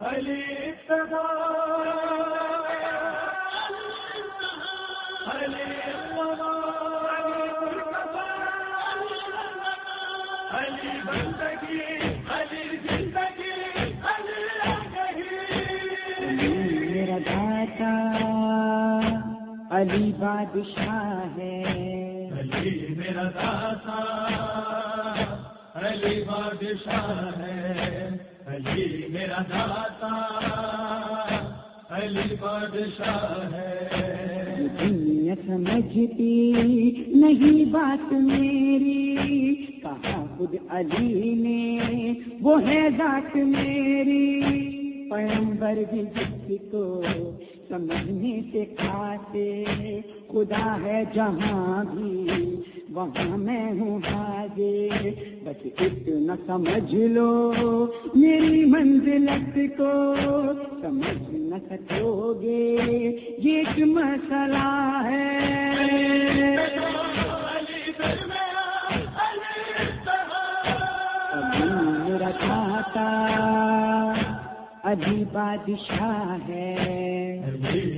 علی علی علی بندگی علی زندگی میرا داتا علی بادشاہ ہے۔ علی میرا داتا علی بادشاہ ہے۔ علی میرا داتا، علی بادشاہ ہے۔ دنیا سمجھتی نہیں بات میری کہا خود علی نے، وہ ہے ذات میری۔ پیمبر بھی جس کو سمجھنے سے کھاتے، خدا ہے جہاں بھی۔ وہاں میں ہوں حاضر بس اتنا سمجھ لو، میری منزلت کو سمجھ نہ سکو گے یہ ایک مسئلہ ہے۔ علی ابھی بادشاہ ہے۔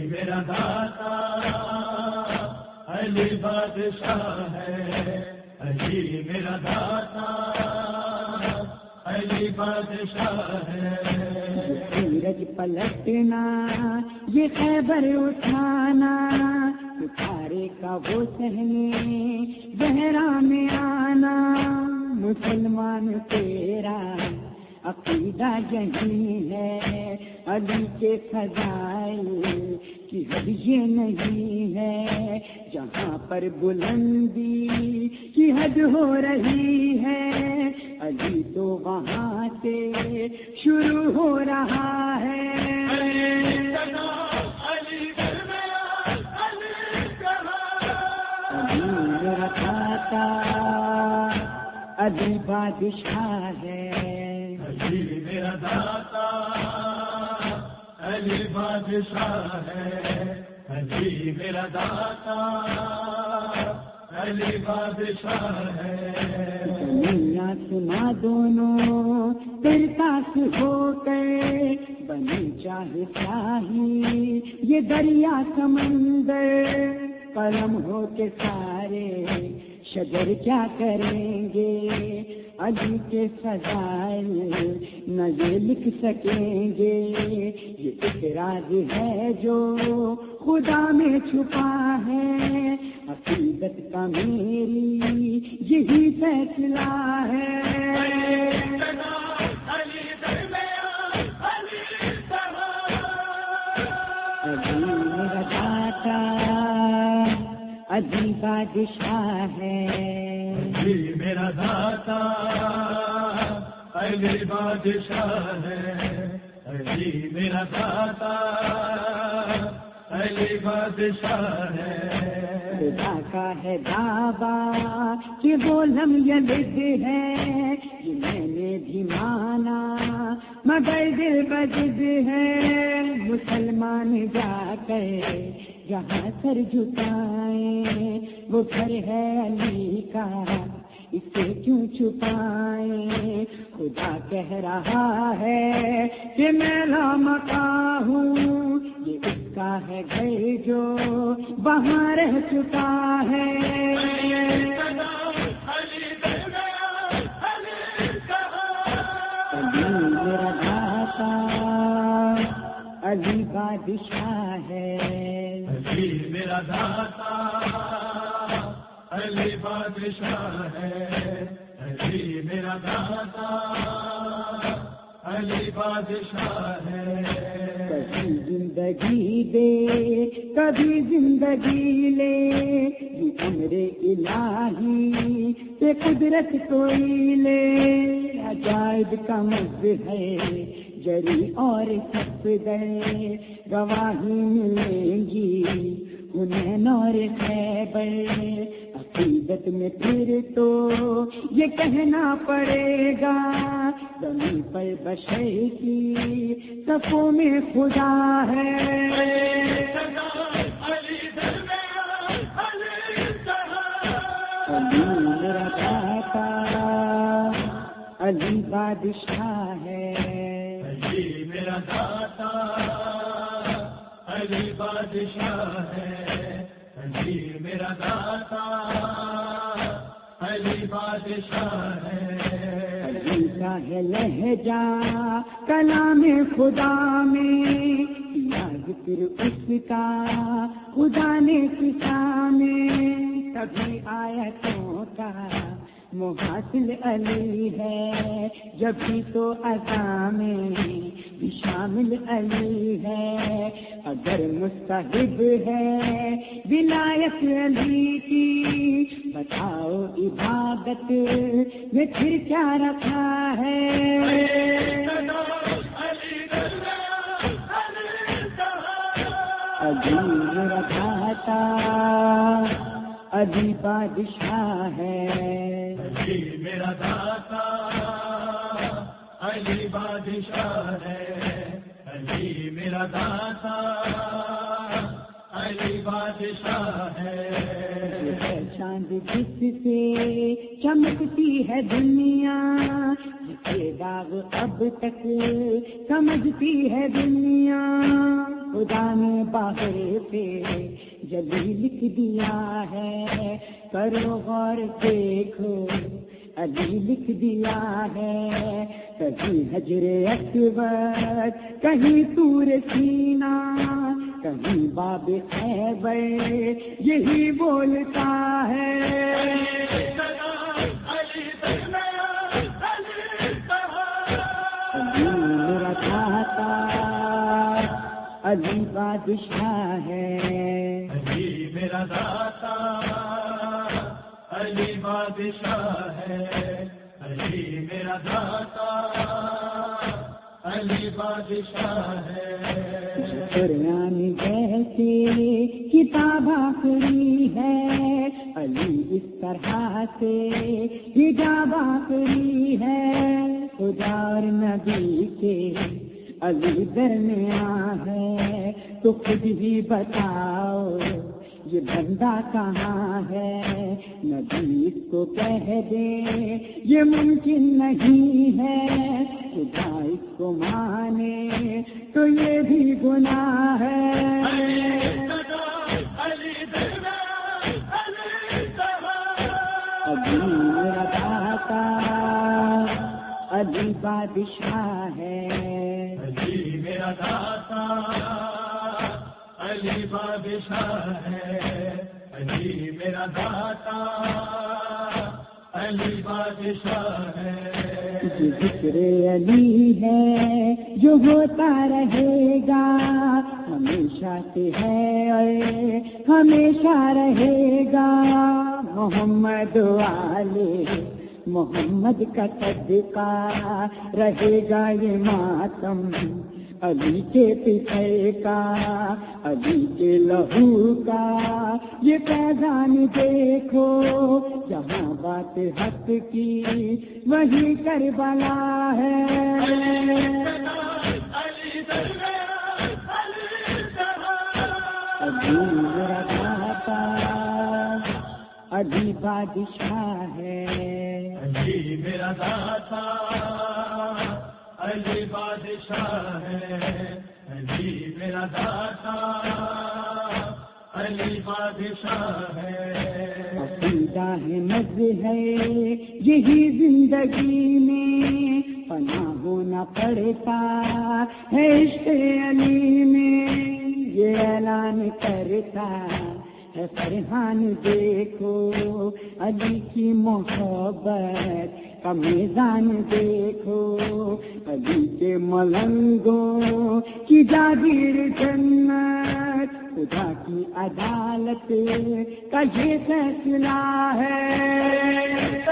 میرا داتا علی بادشاہ ہے۔ علی میرا داتا۔ علی بادشاہ ہے۔ سورج پلٹنا، یہ خیبر اٹھانا۔ ستارے کا وہ سہنے بہرا میں آنا۔ مسلمان تیرا عقیدہ یہی ہے، علی کے فضائل کی حد یہ نہیں ہے۔ جہاں پر بلندی کی حد ہو رہی ہے، علی تو وہاں سے شروع ہو رہا ہے۔ علی علی بادشاہ ہے۔ علی میرا داتا، علی بادشاہ ہے۔ علی میرا داتا، علی بادشاہ ہے۔ دنیا سنا دونوں تیرے پاس ہو کے بنی چاہے شاہی یہ دریا سمندر قلم ہو کے سارے، شجر کیا کریں گے؟ علی کے فضائل نہ یہ لکھ سکیں گے؟ یہ ایک ہے جو خدا میں چھپا ہے۔ عقیدت کا میری یہی فیصلہ ہے۔ علی بادشاہ ہے۔ علی میرا داتا علی بادشاہ ہے۔ علی میرا داتا علی بادشاہ ہے۔ کا ہے دعوا کہ وہ لم یلد ہے، یہ میں نے بھی مانا، مگر دل بجد ہے۔ مسلمان جا کر جہاں سر جھکائیں، وہ گھر ہے علی کا، اسے کیوں چھپائیں؟ خدا کہہ رہا ہے کہ میں لامکا ہوں، یہ اس کا ہے گھر جو وہاں رہ چکا ہے۔ میرا داتا علی بادشاہ ہے علی میرا داتا علی بادشاہ ہے علی میرا داتا علی بادشاہ ہے۔ کبھی زندگی دے، کبھی زندگی لے۔ یہ امر الہی سے قدرت کوئی لے۔ عجائب کا مز ہے، جری اور سب دے۔ گواہی ملیں گی۔ انہیں اور خیبر، عقیدت میں پھر تو یہ کہنا پڑے گا۔ زمین پر بشر کی صفوں میں خدا ہے۔ علی بادشاہ ہے۔ علی میرا داتا۔ علی بادشاہ ہے۔ علی میرا داتا۔ علی بادشاہ ہے۔ علی کا ہے لہجہ، کلام خدا میں۔ یا ذکر اس کا، خدا نے کسا میں۔ کبھی آیتوں کا محاصل علی ہے، جب بھی تو ادا میں بھی شامل علی ہے۔ اگر مستحب ہے ولایت علی کی، بتاؤ عبادت میں پھر کیا رکھا ہے؟ علی بادشاہ ہے۔ علی میرا داتا علی بادشاہ ہے۔ علی میرا داتا علی بادشاہ ہے۔ چاند جس سے چمکتی ہے دنیا، جسے داغ اب تک سمجھتی ہے دنیا۔ خدا نے باہر پہ جلی لکھ دیا ہے، کرو غور، دیکھو، علی لکھ دیا ہے۔ کہیں حجر اکبر، کہیں تور سینا کہیں باب خیبر یہی بولتا ہے۔ میرا علی بادشاہ ہے۔ علی میرا داتا علی بادشاہ ہے، علی میرا داتا۔ علی بادشاہ ہے۔ قرآن جیسی کتاب آخری ہے۔ علی اس طرح سے حجاب آخری ہے۔ خدا اور نبی کے علی درمیان ہے۔ تو خود ہی بتاؤ یہ بندہ کہاں ہے؟ نبی اس کو کہہ دے، یہ ممکن نہیں ہے۔ خدا اس کو مانے تو یہ بھی گناہ ہے۔ علی ابھی میرا داتا ابھی بادشاہ ہے۔ علی میرا داتا علی بادشاہ ہے، علی میرا داتا، علی بادشاہ ہے۔ ذکر علی ہے، جو ہوتا رہے گا، ہمیشہ سے ہے اور ہمیشہ رہے گا۔ محمد والے، محمد کا صدقہ رہے گا یہ ماتم۔ علی کے پچھے کا، علی کے لہو کا۔ یہ پیغام دیکھو، جہاں بات حق کی، وہی کربلا ہے۔ علی بادشاہ ہے۔ علی میرا داتا علی بادشاہ ہے، علی میرا داتا، علی بادشاہ ہے۔ عقیدہ ہے مز ہے، یہی زندگی میں پناہ ہونا پڑتا ہے عشق علی میں۔ یہ اعلان کرتا ہے فرحان، دیکھو علی کی محبت کا دیکھو ابھی کے ملنگوں کی جاگیر جنت، خدا کی عدالت کا یہ فیصلہ ہے۔